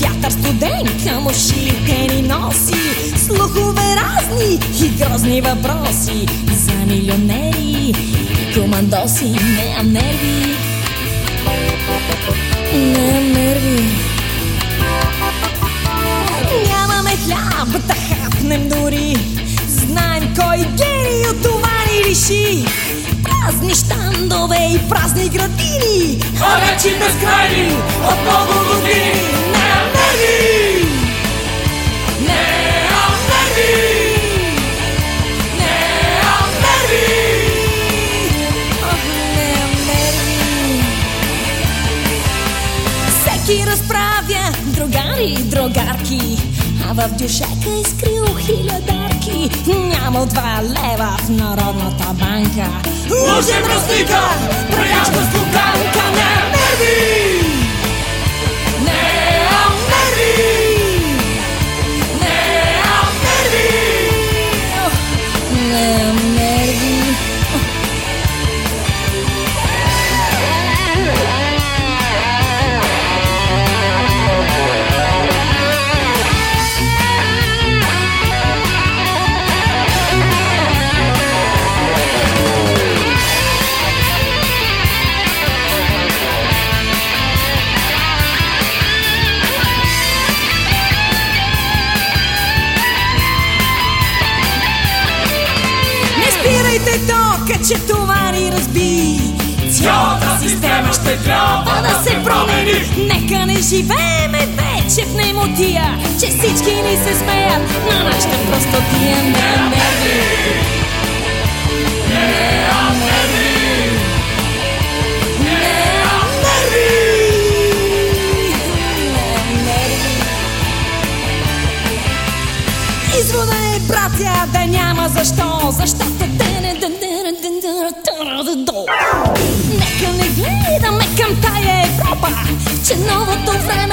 Вятър студен към ушите ни носи. Слухове разни и грозни въпроси. За милионери, командоси, нямам нерви. Нямам нерви. Нямаме хляб да хапнем дори. Знаем кой гений от това ни лиши. Празни щандове и празни градини вече безкрайни от много години Нямам нерви! Нямам нерви! Нямам нерви! Ох, нямам нерви Всеки разправя другари, другарки А в дюшека изкрил хилядарки Няма два лева в Народната банка Лъжен растика, преяща стуканка Brasil! Не спирайте тока, че това ни разби. Цялата система ще трябва да се промени. Нека не живееме вече в немотия Че всички ни се смеят на нашата простотия Не братя, да няма защо. Защото те не Нека не гледаме към тая Европа Че новото време